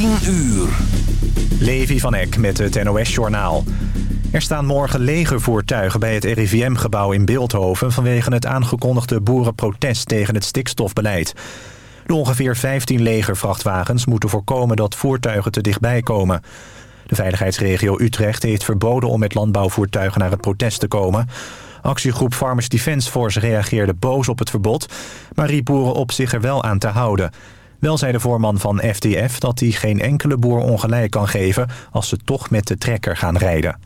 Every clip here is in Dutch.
10 uur. Levi van Eck met het NOS-journaal. Er staan morgen legervoertuigen bij het RIVM-gebouw in Beeldhoven... vanwege het aangekondigde boerenprotest tegen het stikstofbeleid. De ongeveer 15 legervrachtwagens moeten voorkomen dat voertuigen te dichtbij komen. De veiligheidsregio Utrecht heeft verboden om met landbouwvoertuigen naar het protest te komen. Actiegroep Farmers Defence Force reageerde boos op het verbod... maar riep boeren op zich er wel aan te houden... Wel zei de voorman van FDF dat hij geen enkele boer ongelijk kan geven... als ze toch met de trekker gaan rijden.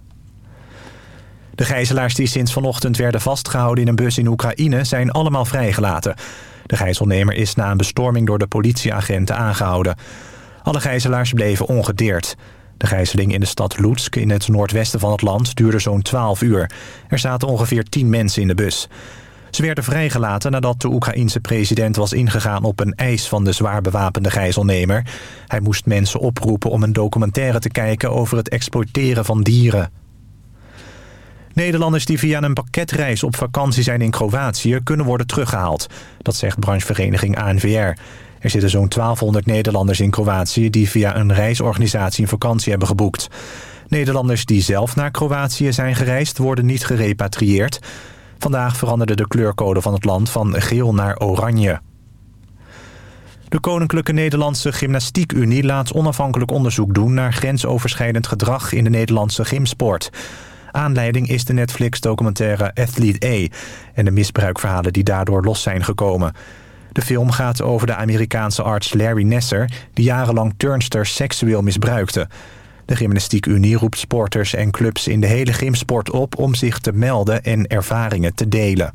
De gijzelaars die sinds vanochtend werden vastgehouden in een bus in Oekraïne... zijn allemaal vrijgelaten. De gijzelnemer is na een bestorming door de politieagenten aangehouden. Alle gijzelaars bleven ongedeerd. De gijzeling in de stad Lutsk in het noordwesten van het land duurde zo'n 12 uur. Er zaten ongeveer 10 mensen in de bus. Ze werden vrijgelaten nadat de Oekraïense president was ingegaan op een eis van de zwaar bewapende gijzelnemer. Hij moest mensen oproepen om een documentaire te kijken over het exploiteren van dieren. Nederlanders die via een pakketreis op vakantie zijn in Kroatië kunnen worden teruggehaald. Dat zegt branchevereniging ANVR. Er zitten zo'n 1200 Nederlanders in Kroatië die via een reisorganisatie een vakantie hebben geboekt. Nederlanders die zelf naar Kroatië zijn gereisd worden niet gerepatrieerd. Vandaag veranderde de kleurcode van het land van geel naar oranje. De Koninklijke Nederlandse Gymnastiek Unie laat onafhankelijk onderzoek doen... naar grensoverschrijdend gedrag in de Nederlandse gymsport. Aanleiding is de Netflix-documentaire Athlete A... en de misbruikverhalen die daardoor los zijn gekomen. De film gaat over de Amerikaanse arts Larry Nesser... die jarenlang turnsters seksueel misbruikte... De Gymnastiek Unie roept sporters en clubs in de hele gymsport op... om zich te melden en ervaringen te delen.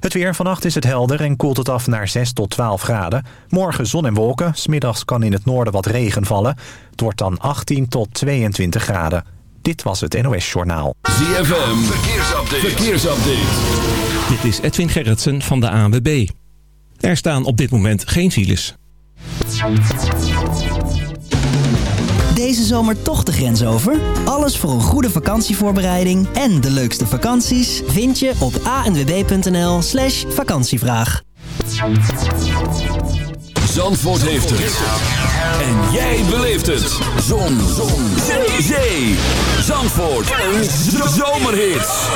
Het weer vannacht is het helder en koelt het af naar 6 tot 12 graden. Morgen zon en wolken. Smiddags kan in het noorden wat regen vallen. Het wordt dan 18 tot 22 graden. Dit was het NOS Journaal. ZFM, verkeersupdate. verkeersupdate. Dit is Edwin Gerritsen van de ANWB. Er staan op dit moment geen files. Deze zomer toch de grens over? Alles voor een goede vakantievoorbereiding en de leukste vakanties vind je op anwb.nl slash vakantievraag. Zandvoort heeft het. En jij beleeft het. Zon. Zon. Zee. Zee. Zandvoort. Een zomerhit.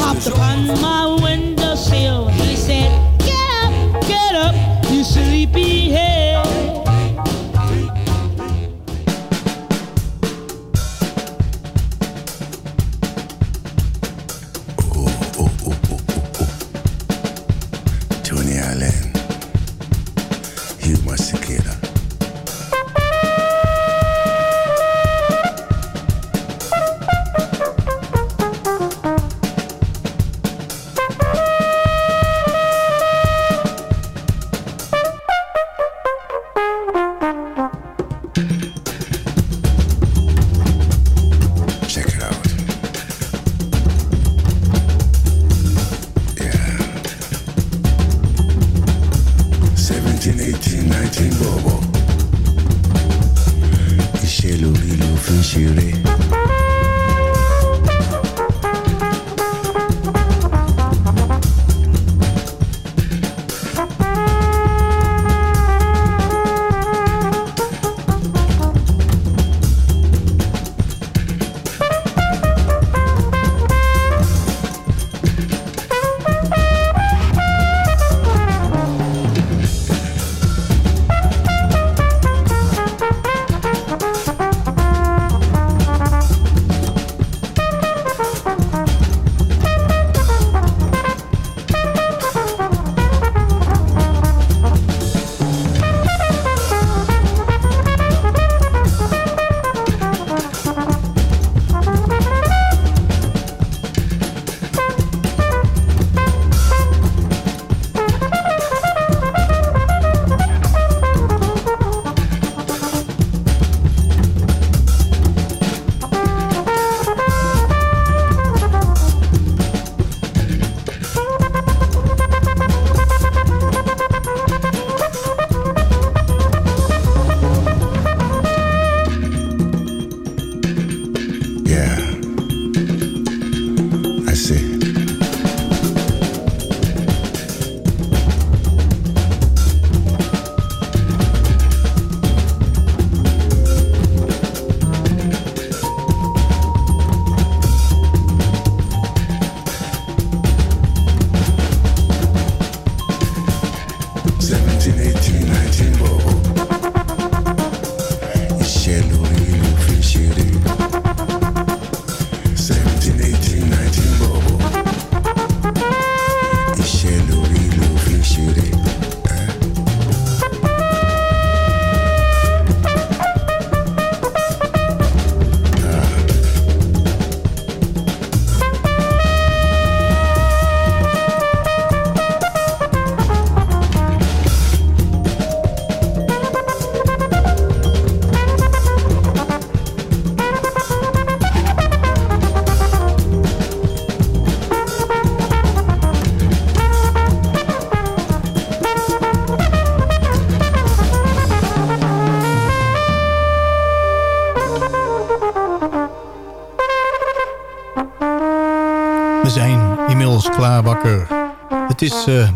Popped upon my windowsill. He said, get up, get up, you sleepy head.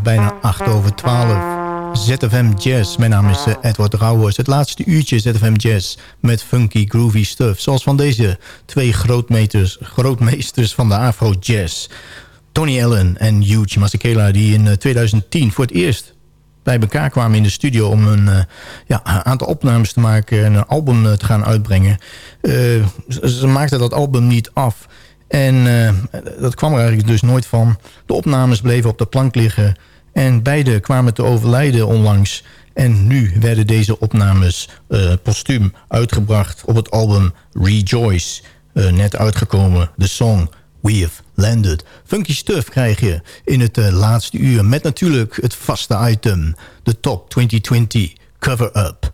Bijna 8 over 12. ZFM Jazz. Mijn naam is uh, Edward Rauwers. Het laatste uurtje ZFM Jazz met funky groovy stuff. Zoals van deze twee grootmeters, grootmeesters van de Afro Jazz. Tony Allen en Hugh Masekela die in 2010 uh, voor het eerst bij elkaar kwamen in de studio... om een uh, ja, aantal opnames te maken en een album te gaan uitbrengen. Ze maakten dat album niet af. En uh, dat kwam er eigenlijk dus nooit van. De opnames bleven op de plank liggen. En beide kwamen te overlijden onlangs. En nu werden deze opnames uh, postuum uitgebracht op het album Rejoice. Uh, net uitgekomen, de song We've Landed. Funky stuff krijg je in het laatste uur. Met natuurlijk het vaste item. De Top 2020 Cover-Up.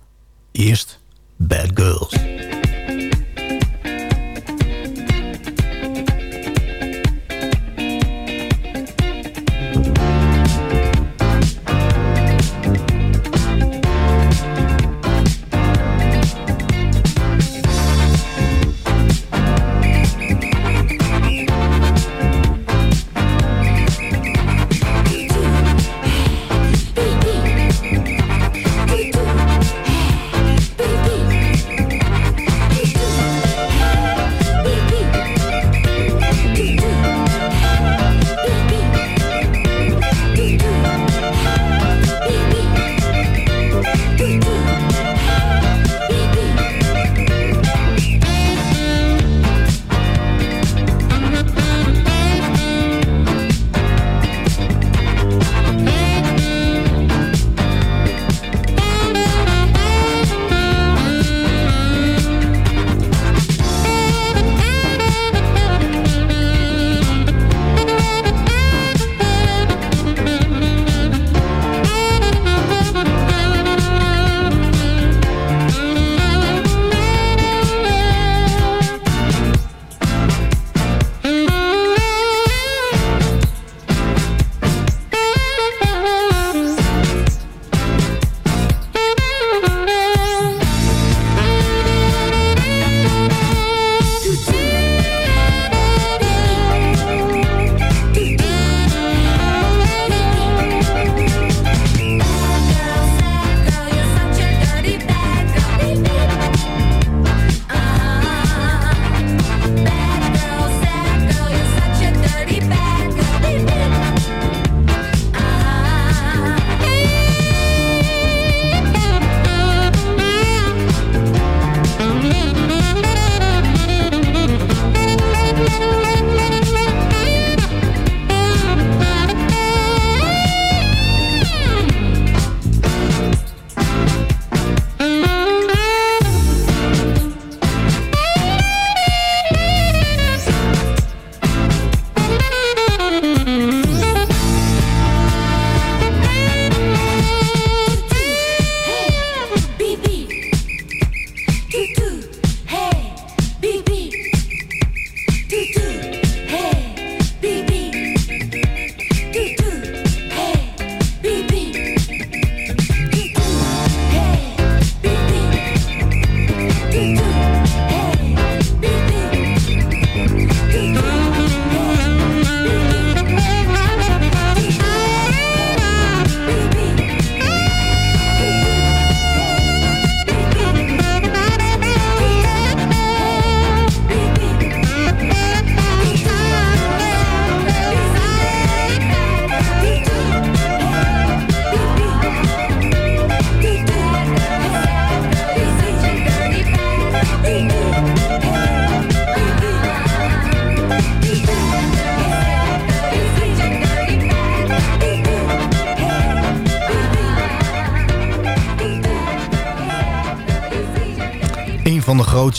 Eerst Bad Girls.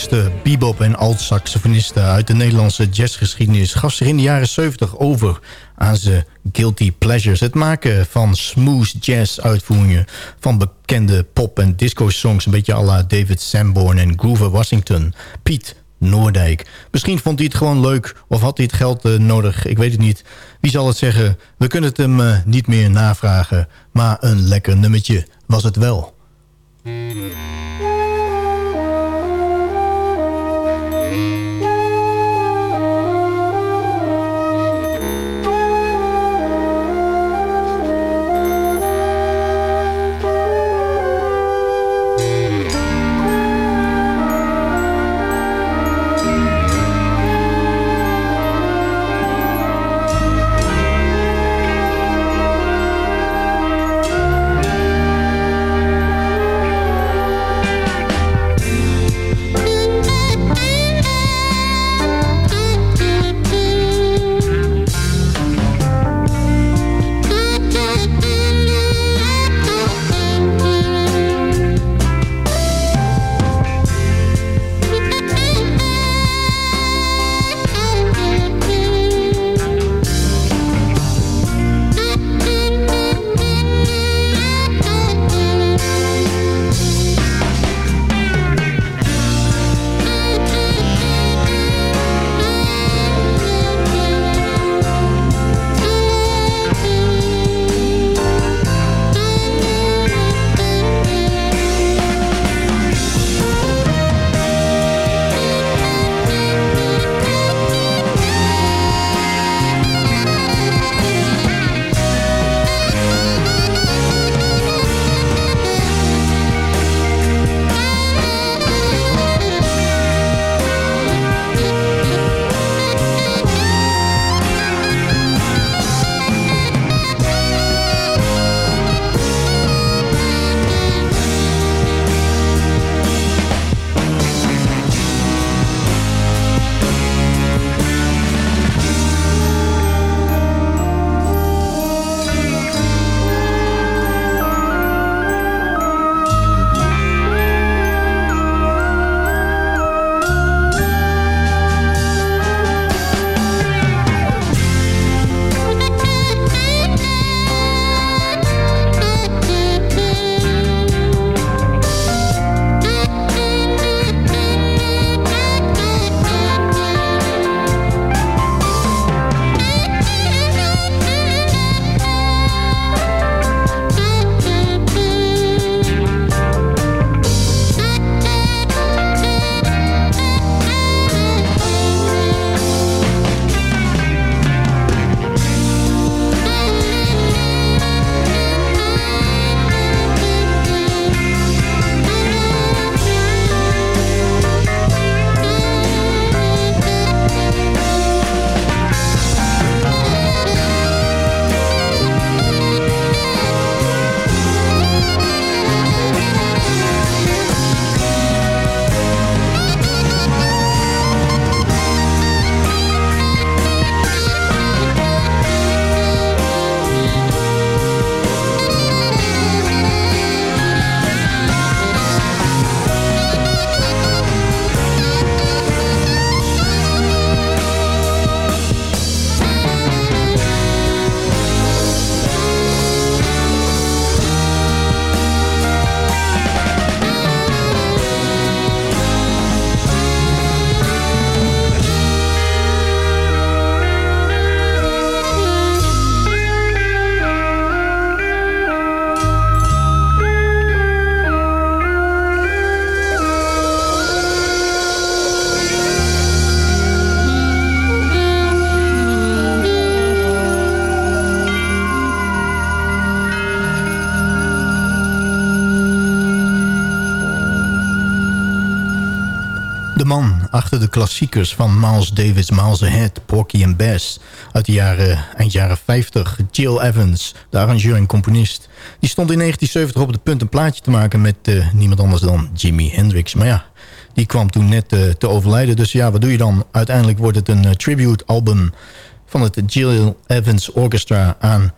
Grootste bebop- en alt-saxofonisten uit de Nederlandse jazzgeschiedenis... gaf zich in de jaren 70 over aan zijn guilty pleasures. Het maken van smooth jazz-uitvoeringen van bekende pop- en disco-songs... een beetje à la David Sanborn en Grover Washington. Piet Noordijk. Misschien vond hij het gewoon leuk of had hij het geld uh, nodig. Ik weet het niet. Wie zal het zeggen? We kunnen het hem uh, niet meer navragen. Maar een lekker nummertje was het wel. De man achter de klassiekers van Miles Davis, Miles Ahead, Porky and Bess... uit de jaren, eind jaren 50, Jill Evans, de arrangeur en componist... die stond in 1970 op het punt een plaatje te maken met uh, niemand anders dan Jimi Hendrix. Maar ja, die kwam toen net uh, te overlijden. Dus ja, wat doe je dan? Uiteindelijk wordt het een uh, tribute album van het Jill Evans Orchestra aan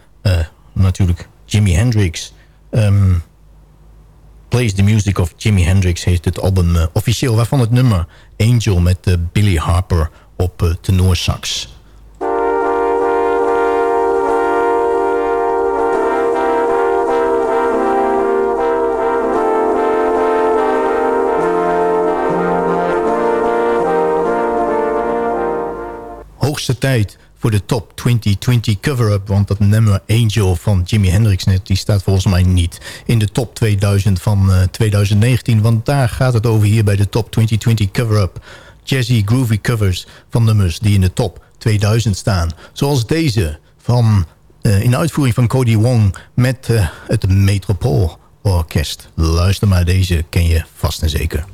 natuurlijk Jimi Hendrix... Um, Plays the Music of Jimi Hendrix heet het album uh, officieel... waarvan het nummer Angel met uh, Billy Harper op uh, tenorsax. Hoogste tijd voor de top 2020 cover-up. Want dat nummer Angel van Jimi Hendrix net... die staat volgens mij niet in de top 2000 van uh, 2019. Want daar gaat het over hier bij de top 2020 cover-up. Jazzy groovy covers van nummers die in de top 2000 staan. Zoals deze van, uh, in uitvoering van Cody Wong met uh, het Metropool Orkest. Luister maar, deze ken je vast en zeker.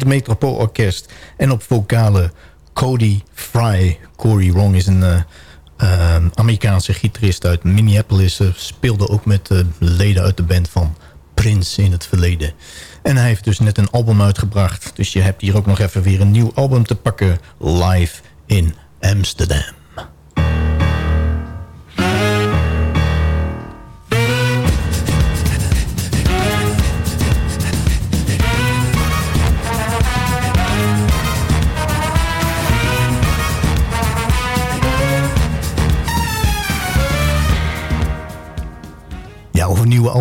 Het Metropoolorkest. En op vocale Cody Fry. Cory Wong is een uh, uh, Amerikaanse gitarist uit Minneapolis. Speelde ook met leden uit de band van Prince in het verleden. En hij heeft dus net een album uitgebracht. Dus je hebt hier ook nog even weer een nieuw album te pakken. Live in Amsterdam.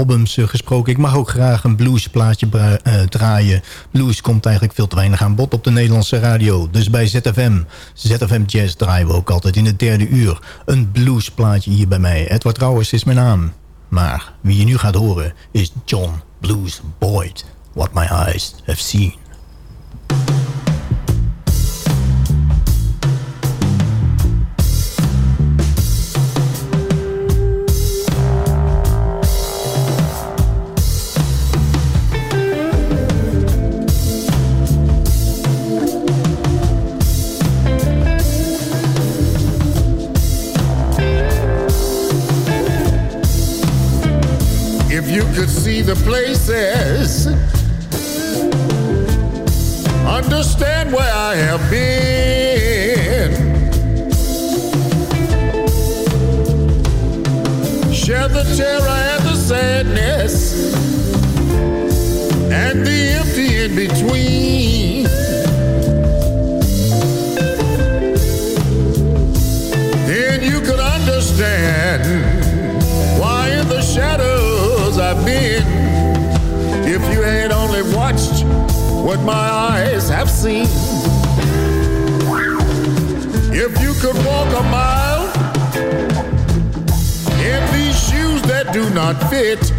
Uh, gesproken. Ik mag ook graag een bluesplaatje uh, draaien. Blues komt eigenlijk veel te weinig aan bod op de Nederlandse radio. Dus bij ZFM, ZFM Jazz draaien we ook altijd in het derde uur. Een bluesplaatje hier bij mij. Edward Trouwers is mijn naam. Maar wie je nu gaat horen is John Blues Boyd. What my eyes have seen. say what my eyes have seen. If you could walk a mile in these shoes that do not fit.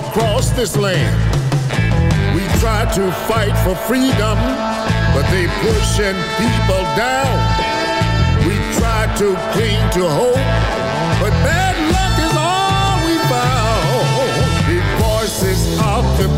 Across this land. We try to fight for freedom, but they pushing people down. We try to cling to hope, but bad luck is all we found. The voices of the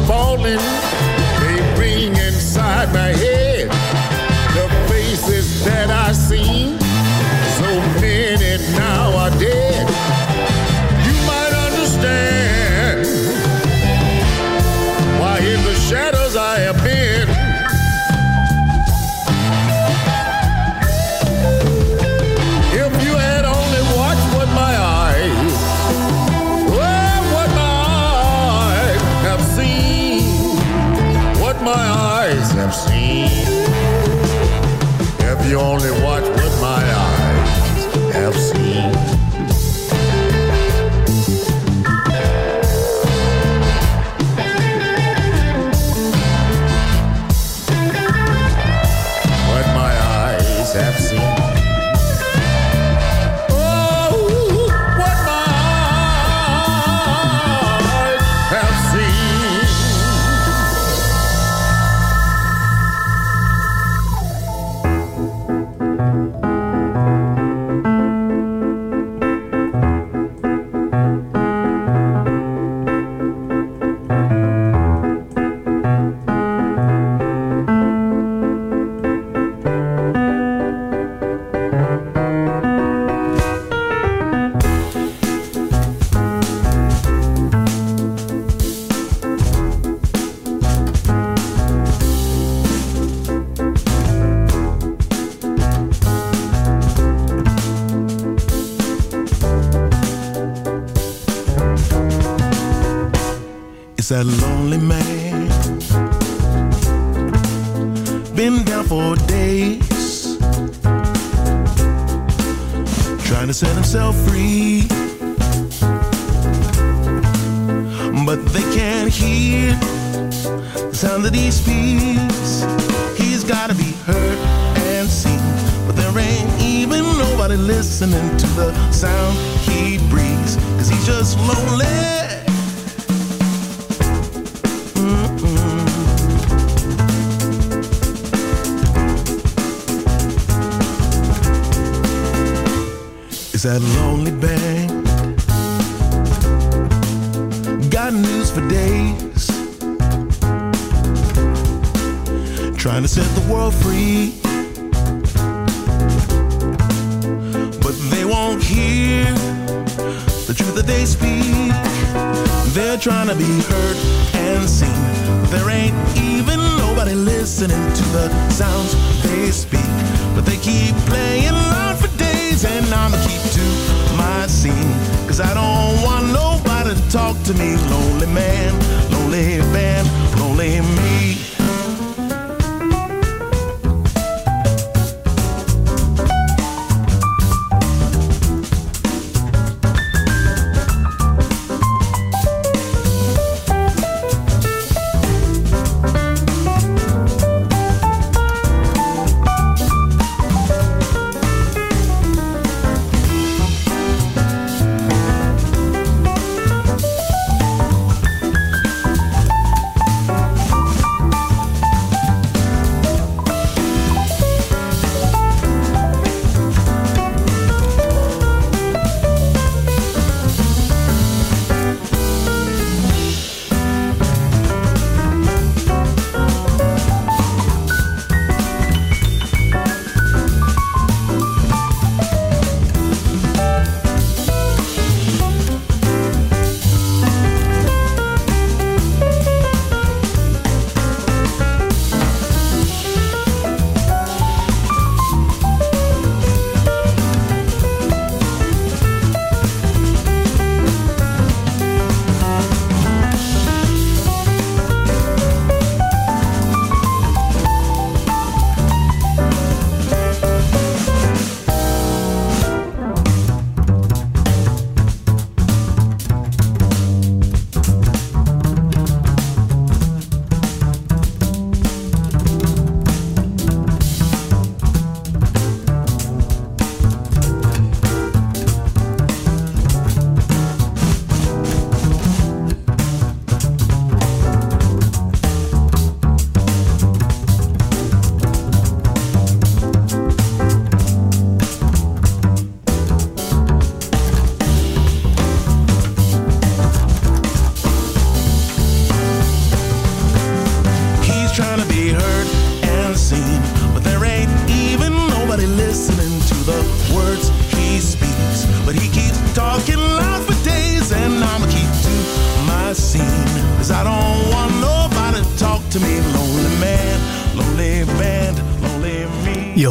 that lonely man. Been down for days. Trying to set himself free. But they can't hear the sound that he speaks. He's gotta be heard and seen. But there ain't even nobody listening to the sound he breathes. Cause he's just lonely. Is that lonely bank? Got news for days. Trying to set the world free. But they won't hear the truth that they speak. They're trying to be heard and seen. There ain't even nobody listening to the sounds they speak. But they keep playing on and I'ma keep to my scene. Cause I don't want nobody to talk to me. Lonely man, lonely man, lonely me.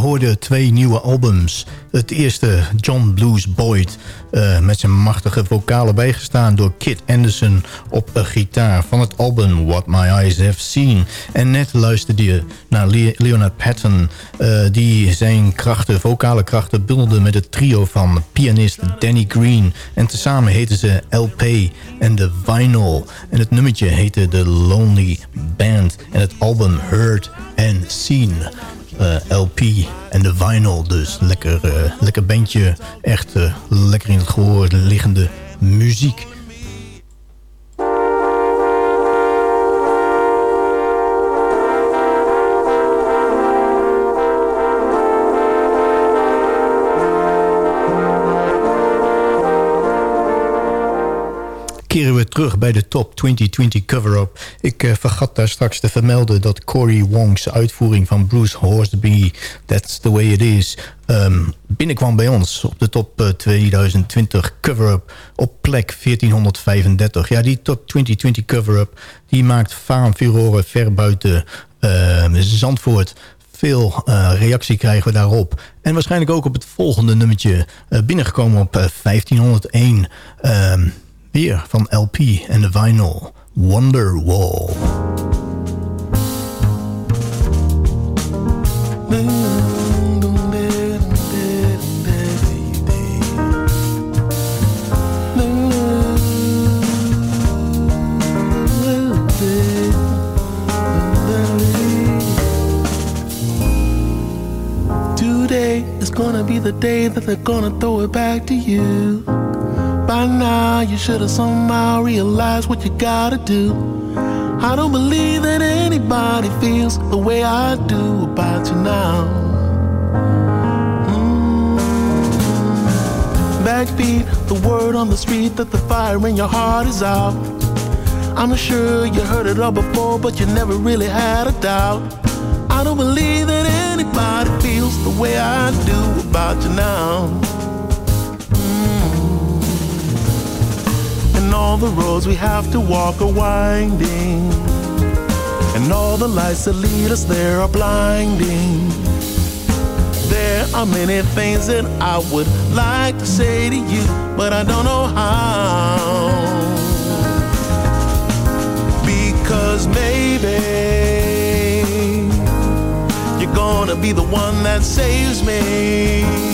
Hoorde twee nieuwe albums. Het eerste, John Blues Boyd, uh, met zijn machtige vocalen bijgestaan door Kit Anderson op een gitaar van het album What My Eyes Have Seen. En net luisterde je naar Leonard Patton, uh, die zijn krachten, vocale krachten bundelde met het trio van pianist Danny Green. En tezamen heten ze LP en The Vinyl. En het nummertje heette The Lonely Band en het album Heard and Seen. Uh, LP en de vinyl. Dus lekker, uh, lekker bandje. Echt uh, lekker in het gehoor liggende muziek. Keren we terug bij de top 2020 cover-up. Ik uh, vergat daar straks te vermelden dat Cory Wong's uitvoering van Bruce Horsby... That's the way it is... Um, binnenkwam bij ons op de top uh, 2020 cover-up op plek 1435. Ja, die top 2020 cover-up die maakt faam furoren ver buiten uh, Zandvoort veel uh, reactie krijgen we daarop. En waarschijnlijk ook op het volgende nummertje binnengekomen op uh, 1501. Um, Weer van LP en de vinyl Wonderwall. Today is gonna be the day that they're gonna throw it back to you. By now, you should have somehow realized what you gotta do. I don't believe that anybody feels the way I do about you now. Mm. Backbeat, the word on the street that the fire in your heart is out. I'm sure you heard it all before, but you never really had a doubt. I don't believe that anybody feels the way I do about you now. All the roads we have to walk are winding. And all the lights that lead us there are blinding. There are many things that I would like to say to you, but I don't know how. Because maybe you're gonna be the one that saves me.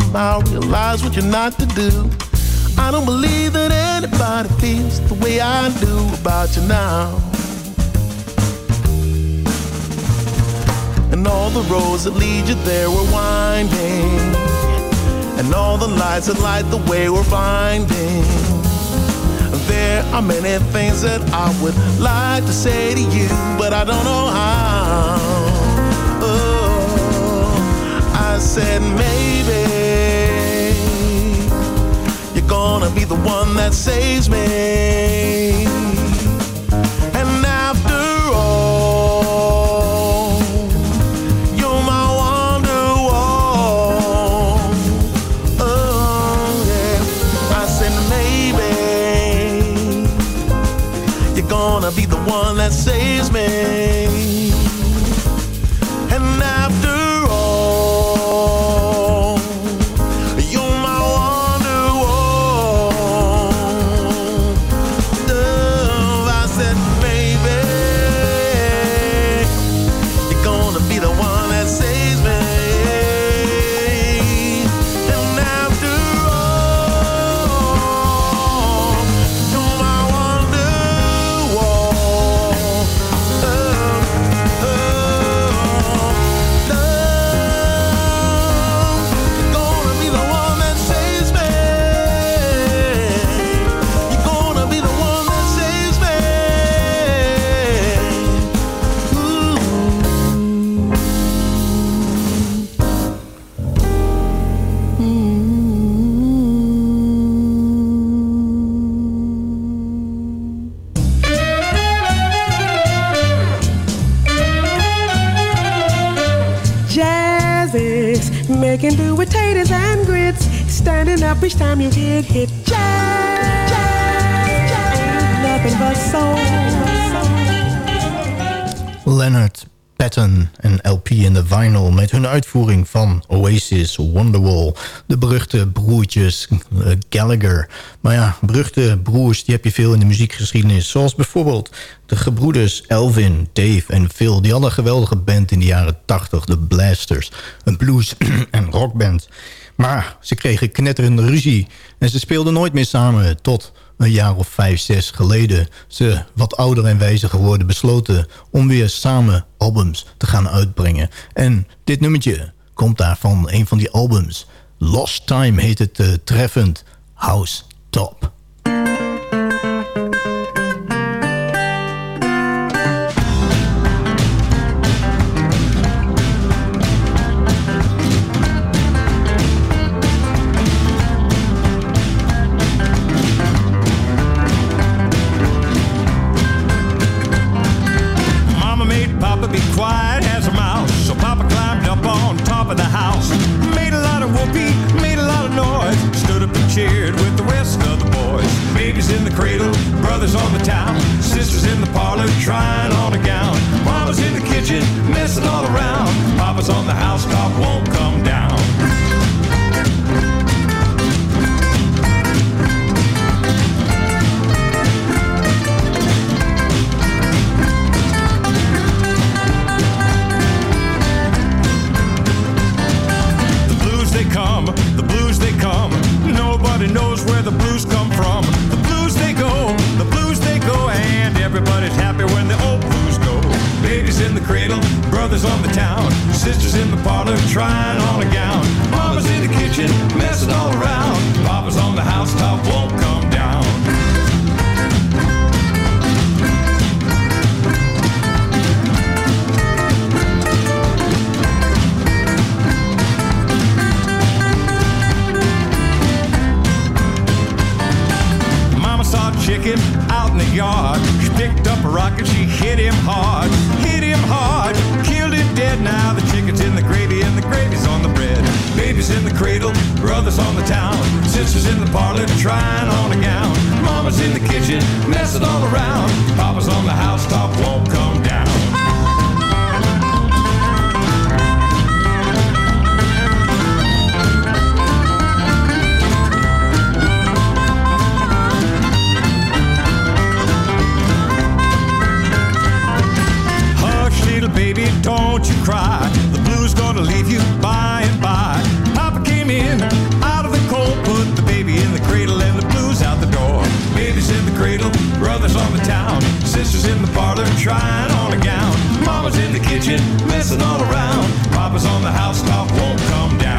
Somehow realize what you're not to do. I don't believe that anybody feels the way I do about you now. And all the roads that lead you there were winding, and all the lights that light the way were blinding. There are many things that I would like to say to you, but I don't know how. Oh, I said maybe the one that saves me. Oasis Wonderwall. De beruchte broertjes eh, Gallagher. Maar ja, beruchte broers die heb je veel in de muziekgeschiedenis. Zoals bijvoorbeeld de gebroeders Elvin, Dave en Phil. Die hadden een geweldige band in de jaren 80, de Blasters. Een blues- en rockband. Maar ze kregen knetterende ruzie. En ze speelden nooit meer samen tot een jaar of vijf, zes geleden... ze wat ouder en wijzer geworden besloten... om weer samen albums te gaan uitbrengen. En dit nummertje komt daar van een van die albums. Lost Time heet het eh, treffend. House Top. Out in the yard. She picked up a rock and she hit him hard. Hit him hard, killed him dead. Now the chicken's in the gravy and the gravy's on the bread. Baby's in the cradle, brothers on the town. Sisters in the parlor trying on a gown. Mama's in the kitchen, messing all around. Papa's on the housetop, won't come down. baby, don't you cry. The blues gonna leave you by and by. Papa came in out of the cold, put the baby in the cradle and the blues out the door. Baby's in the cradle, brothers on the town, sisters in the parlor trying on a gown. Mama's in the kitchen messing all around. Papa's on the housetop, won't come down.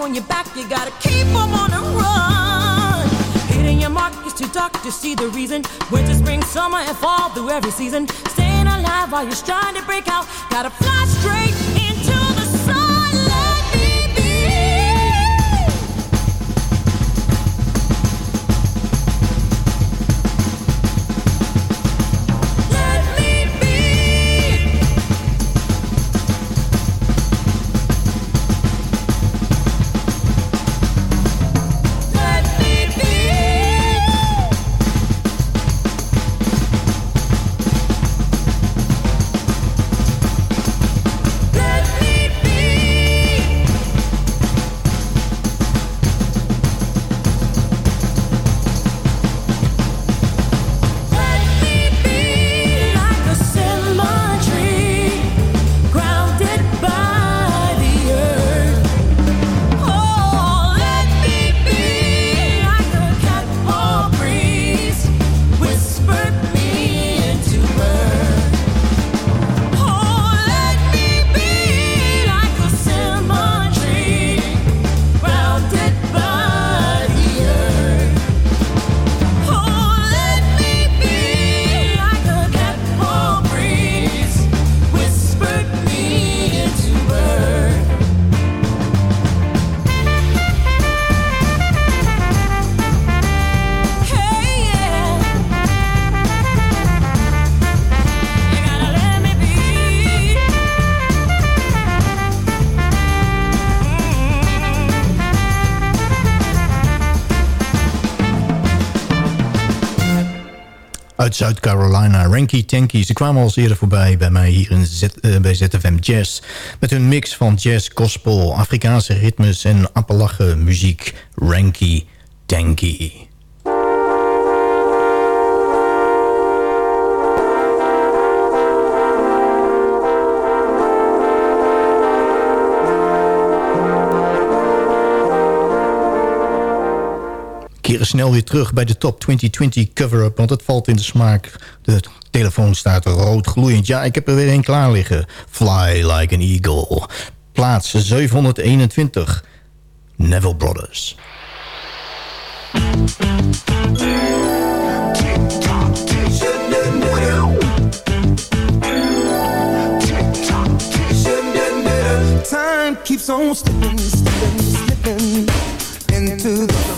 on your back, you gotta keep them on the run. Hitting your mark is too dark to see the reason. Winter, spring, summer, and fall through every season. Staying alive while you're trying to break out. Gotta uit Zuid-Carolina. Ranky Tanky. Ze kwamen al eerder voorbij bij mij hier in Z, eh, bij ZFM Jazz. Met hun mix van jazz, gospel, Afrikaanse ritmes en Appalache muziek. Ranky Tanky. keren snel weer terug bij de Top 2020 cover-up... want het valt in de smaak. De telefoon staat rood gloeiend. Ja, ik heb er weer een klaar liggen. Fly like an eagle. Plaats 721. Neville Brothers. Time keeps on slipping, slipping, slipping into the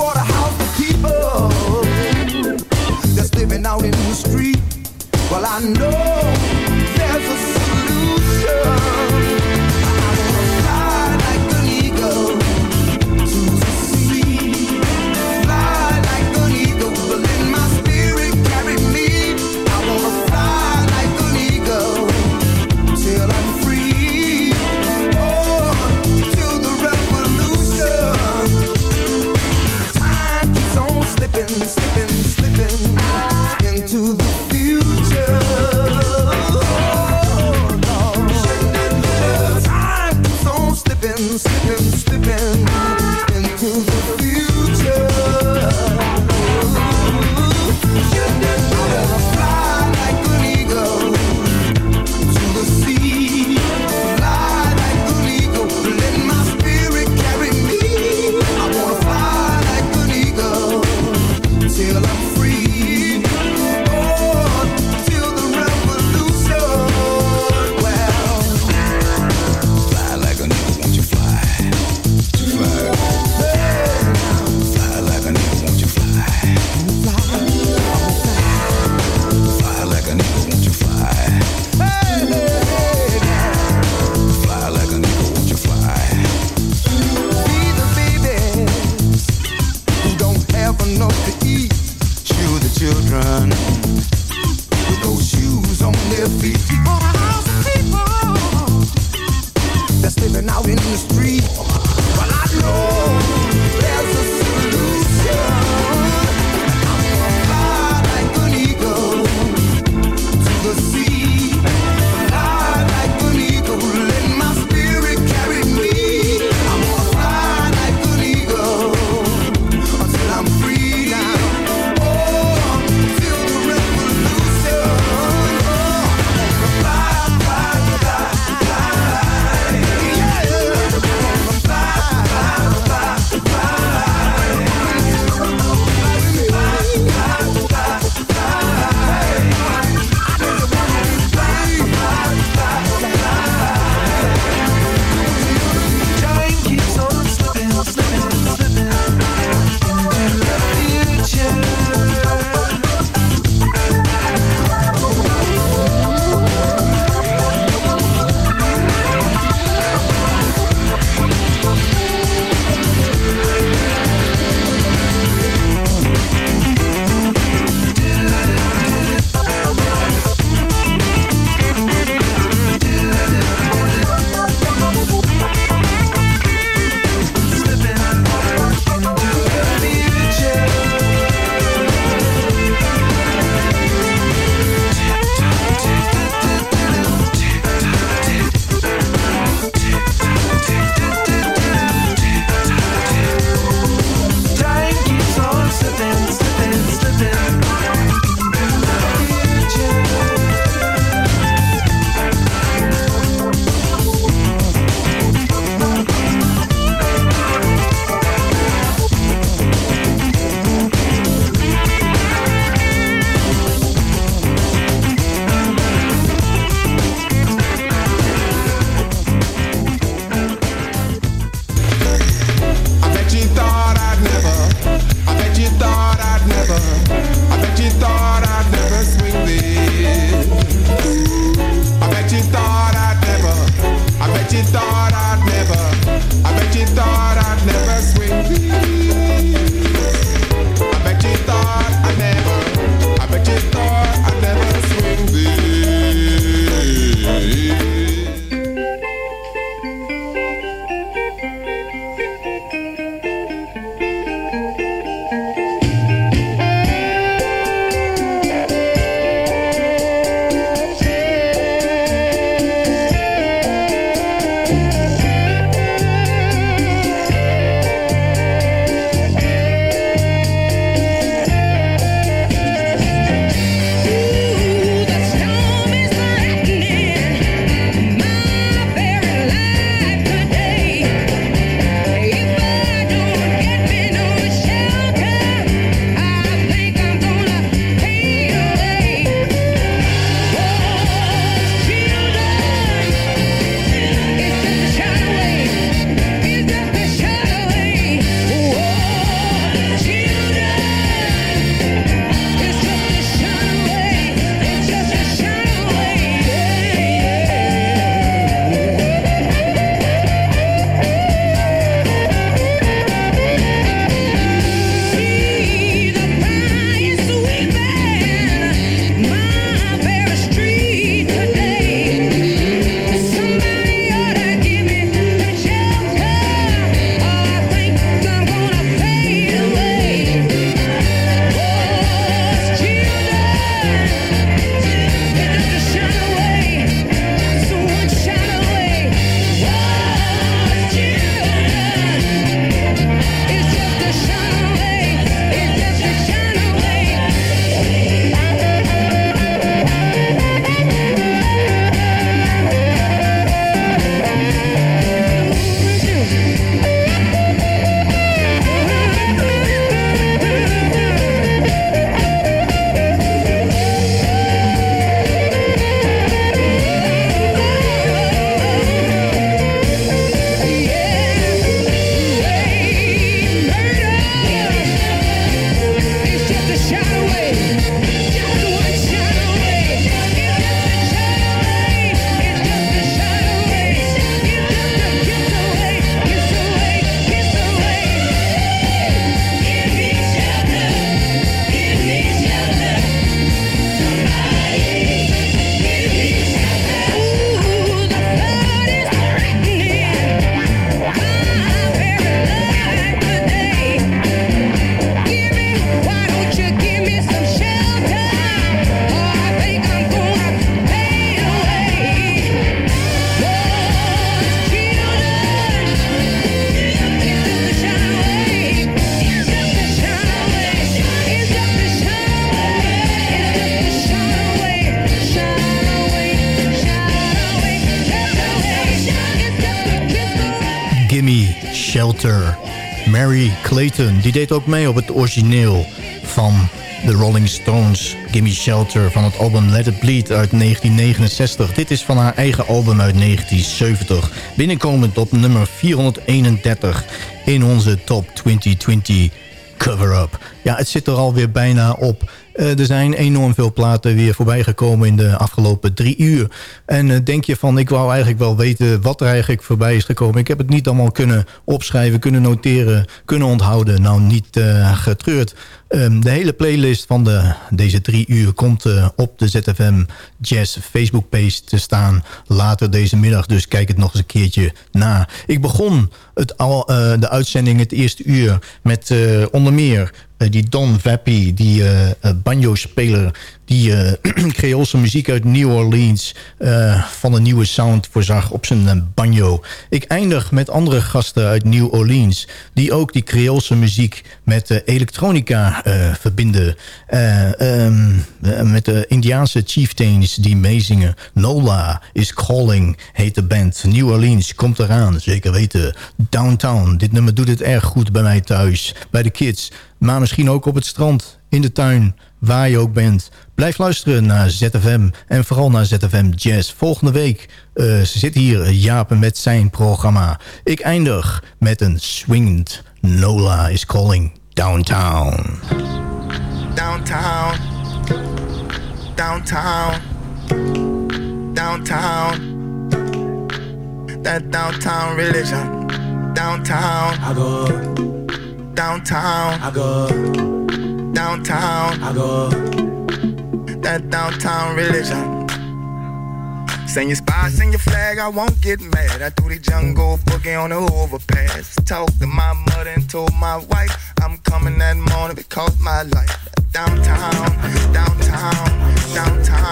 ought the house the people that's living out in the street. Well, I know there's a ook mee op het origineel van de Rolling Stones. Gimme Shelter van het album Let It Bleed uit 1969. Dit is van haar eigen album uit 1970. Binnenkomend op nummer 431 in onze Top 2020 cover-up. Ja, het zit er alweer bijna op. Eh, er zijn enorm veel platen weer voorbij gekomen in de afgelopen drie uur. En eh, denk je van, ik wou eigenlijk wel weten wat er eigenlijk voorbij is gekomen. Ik heb het niet allemaal kunnen opschrijven, kunnen noteren, kunnen onthouden. Nou, niet uh, getreurd. Um, de hele playlist van de, deze drie uur komt op de ZFM Jazz Facebookpage te staan later deze middag. Dus kijk het nog eens een keertje na. Ik begon het al, de uitzending het eerste uur met onder meer die Don Vappy, die banjo-speler... die Creoolse muziek uit New Orleans van een nieuwe sound voorzag op zijn banjo. Ik eindig met andere gasten uit New Orleans... die ook die Creoolse muziek met elektronica verbinden. Um, met de Indiaanse chieftains die meezingen. Nola is Calling, heet de band. New Orleans komt eraan, zeker weten. Downtown, dit nummer doet het erg goed bij mij thuis. Bij de kids, maar misschien ook op het strand, in de tuin, waar je ook bent. Blijf luisteren naar ZFM en vooral naar ZFM Jazz. Volgende week uh, zit hier Jaap met zijn programma. Ik eindig met een swingend Nola is Calling. Downtown. Downtown. Downtown. Downtown. That downtown religion. Downtown. I go. Downtown. I go. Downtown. I go. That downtown religion. Send your spy, send your flag, I won't get mad. I do the jungle boogie on the overpass. Talk to my mother and told my wife I'm coming that morning because my life. Downtown, downtown, downtown.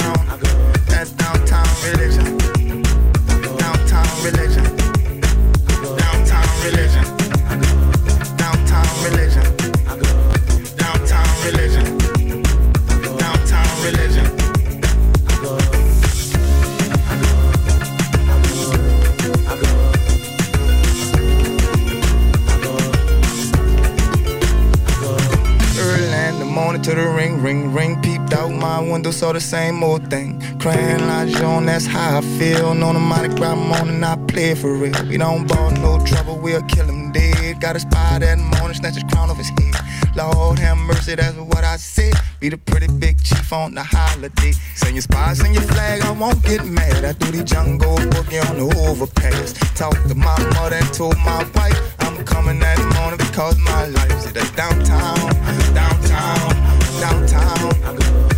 The same old thing. Crying like Jean, that's how I feel. The Mardi Gras morning, I play for real. We don't ball no trouble, we'll kill him dead. Got a spy that morning, snatch his crown off his head. Lord have mercy, that's what I said. Be the pretty big chief on the holiday. Send your spy, send your flag, I won't get mad. I do the jungle boogie on the overpass. Talk to my mother and told my wife I'm coming that morning because my life's in at downtown, downtown, downtown.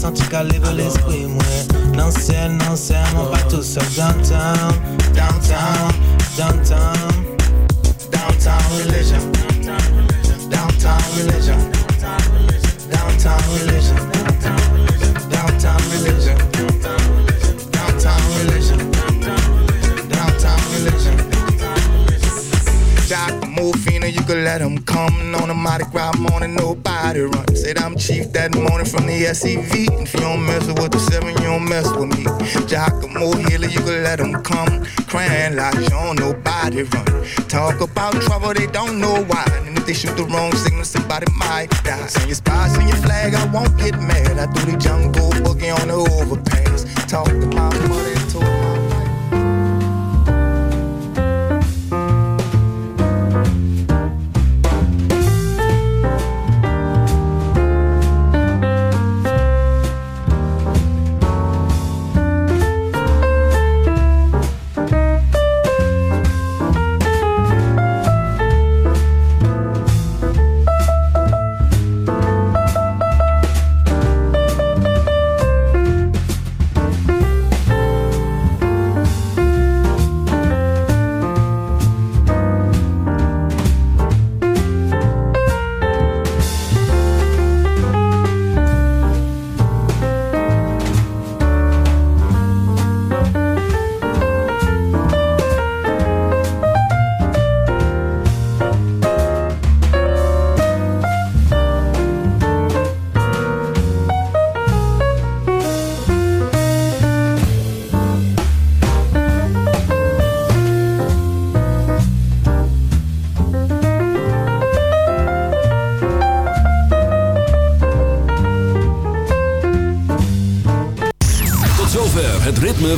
Sa mwen ka santi ka leve l'esprit mwen Nan sen, nan sen, mwen pa tout seul Downtown, downtown, downtown Downtown religion. Downtown religion. Downtown religion. Morphine, you could let him come on a Mardi Gras morning, nobody run. Said I'm chief that morning from the SCV. If you don't mess with the seven, you don't mess with me. Jack Healer, you could let him come. Crying like you don't nobody run. Talk about trouble, they don't know why. And if they shoot the wrong signal, somebody might die. Send your spies, send your flag, I won't get mad. I do the jungle boogie on the overpass. Talk about my